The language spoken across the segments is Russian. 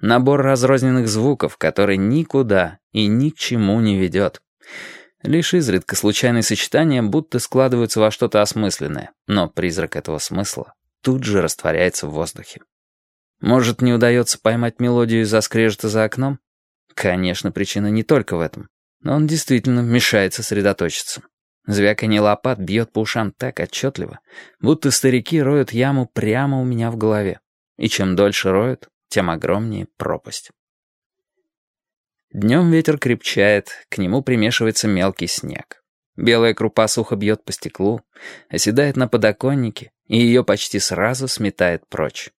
Набор разрозненных звуков, который никуда и ни к чему не ведет. Лишь изредка случайные сочетания будто складываются во что-то осмысленное, но призрак этого смысла тут же растворяется в воздухе. Может, не удается поймать мелодию из-за скрежета за окном? Конечно, причина не только в этом. Но он действительно мешает сосредоточиться. Звяканье лопат бьет по ушам так отчетливо, будто старики роют яму прямо у меня в голове. И чем дольше роют, тем огромнее пропасть. Днем ветер крепчает, к нему примешивается мелкий снег. Белая крупа сухо бьет по стеклу, оседает на подоконнике, и ее почти сразу сметает прочь.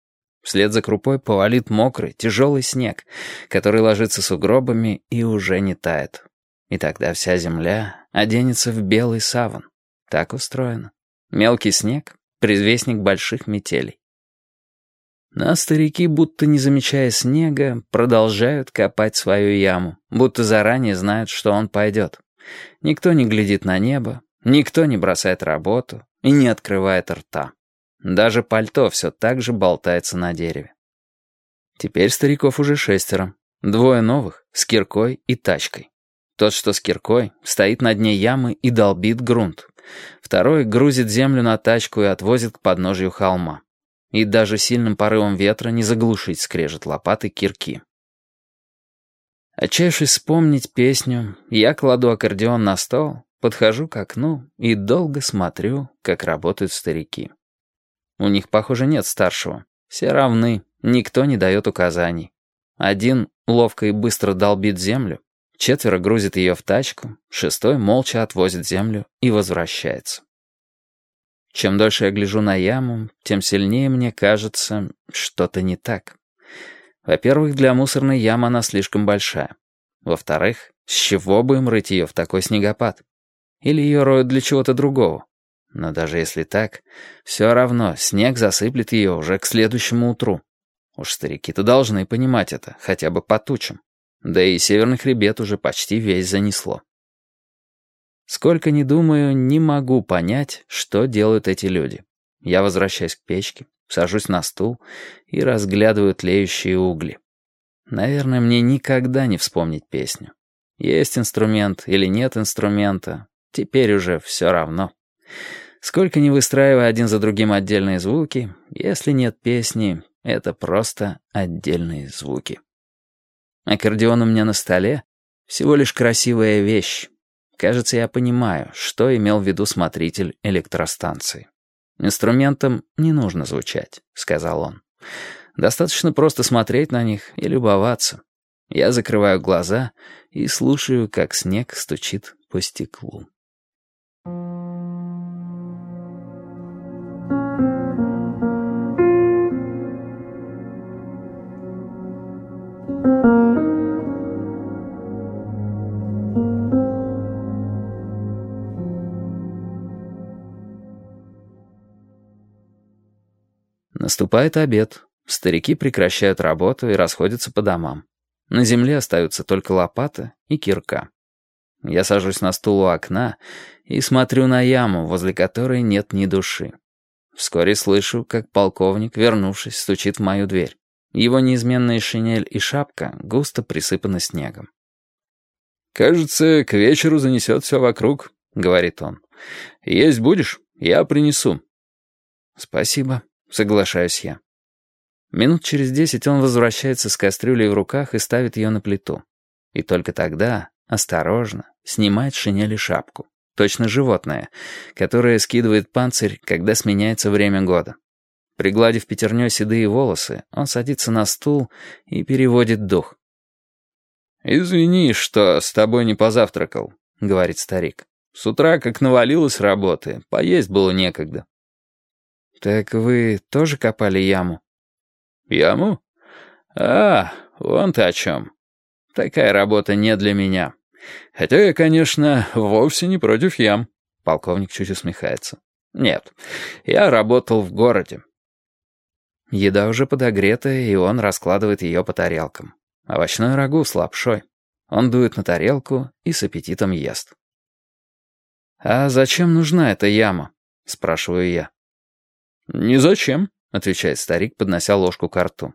Вслед за крупой повалит мокрый, тяжелый снег, который ложится сугробами и уже не тает. И тогда вся земля оденется в белый саван. Так устроено. Мелкий снег — предвестник больших метелей. Но старики, будто не замечая снега, продолжают копать свою яму, будто заранее знают, что он пойдет. Никто не глядит на небо, никто не бросает работу и не открывает рта. Даже пальто все так же болтается на дереве. Теперь стариков уже шестеро. Двое новых, с киркой и тачкой. Тот, что с киркой, стоит на дне ямы и долбит грунт. Второй грузит землю на тачку и отвозит к подножию холма и даже сильным порывом ветра не заглушить скрежет лопаты кирки. Отчаявшись вспомнить песню, я кладу аккордеон на стол, подхожу к окну и долго смотрю, как работают старики. У них, похоже, нет старшего. Все равны, никто не дает указаний. Один ловко и быстро долбит землю, четверо грузит ее в тачку, шестой молча отвозит землю и возвращается. Чем дольше я гляжу на яму, тем сильнее мне кажется, что-то не так. Во-первых, для мусорной ямы она слишком большая. Во-вторых, с чего бы им рыть ее в такой снегопад? Или ее роют для чего-то другого? Но даже если так, все равно снег засыплет ее уже к следующему утру. Уж старики-то должны понимать это, хотя бы по тучам. Да и северный хребет уже почти весь занесло. Сколько ни думаю, не могу понять, что делают эти люди. Я возвращаюсь к печке, сажусь на стул и разглядываю тлеющие угли. Наверное, мне никогда не вспомнить песню. Есть инструмент или нет инструмента, теперь уже все равно. Сколько ни выстраивая один за другим отдельные звуки, если нет песни, это просто отдельные звуки. Аккордеон у меня на столе — всего лишь красивая вещь, Кажется, я понимаю, что имел в виду смотритель электростанции. «Инструментам не нужно звучать», — сказал он. «Достаточно просто смотреть на них и любоваться. Я закрываю глаза и слушаю, как снег стучит по стеклу». Наступает обед. Старики прекращают работу и расходятся по домам. На земле остаются только лопата и кирка. Я сажусь на стул у окна и смотрю на яму, возле которой нет ни души. Вскоре слышу, как полковник, вернувшись, стучит в мою дверь. Его неизменная шинель и шапка густо присыпаны снегом. «Кажется, к вечеру занесет все вокруг», — говорит он. «Есть будешь? Я принесу». «Спасибо», Соглашаюсь я. Минут через десять он возвращается с кастрюлей в руках и ставит ее на плиту. И только тогда, осторожно, снимает шинель и шапку. Точно животное, которое скидывает панцирь, когда сменяется время года. Пригладив пятерней седые волосы, он садится на стул и переводит дух. «Извини, что с тобой не позавтракал», — говорит старик. «С утра, как навалилось работы, поесть было некогда». «Так вы тоже копали яму?» «Яму? А, вон ты о чем. Такая работа не для меня. Хотя я, конечно, вовсе не против ям». Полковник чуть усмехается. «Нет, я работал в городе». Еда уже подогрета, и он раскладывает ее по тарелкам. Овощной рагу с лапшой. Он дует на тарелку и с аппетитом ест. «А зачем нужна эта яма?» — спрашиваю я. «Ни зачем», — отвечает старик, поднося ложку к рту.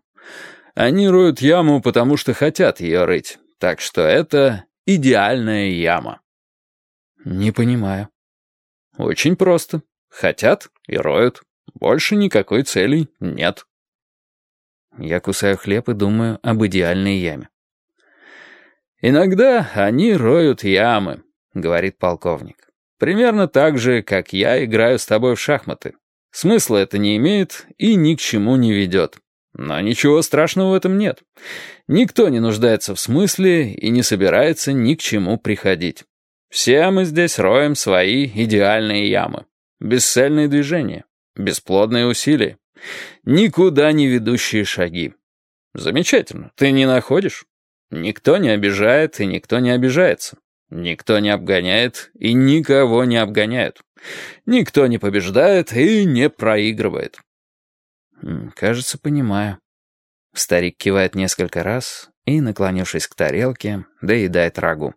Они роют яму, потому что хотят ее рыть. Так что это идеальная яма. Не понимаю. Очень просто. Хотят и роют. Больше никакой цели нет. Я кусаю хлеб и думаю об идеальной яме. «Иногда они роют ямы», — говорит полковник. «Примерно так же, как я играю с тобой в шахматы. Смысла это не имеет и ни к чему не ведет. Но ничего страшного в этом нет. Никто не нуждается в смысле и не собирается ни к чему приходить. Все мы здесь роем свои идеальные ямы. Бесцельные движения, бесплодные усилия, никуда не ведущие шаги. Замечательно, ты не находишь? Никто не обижает и никто не обижается. Никто не обгоняет и никого не обгоняют. Никто не побеждает и не проигрывает. Кажется, понимаю. Старик кивает несколько раз и, наклонившись к тарелке, доедает рагу.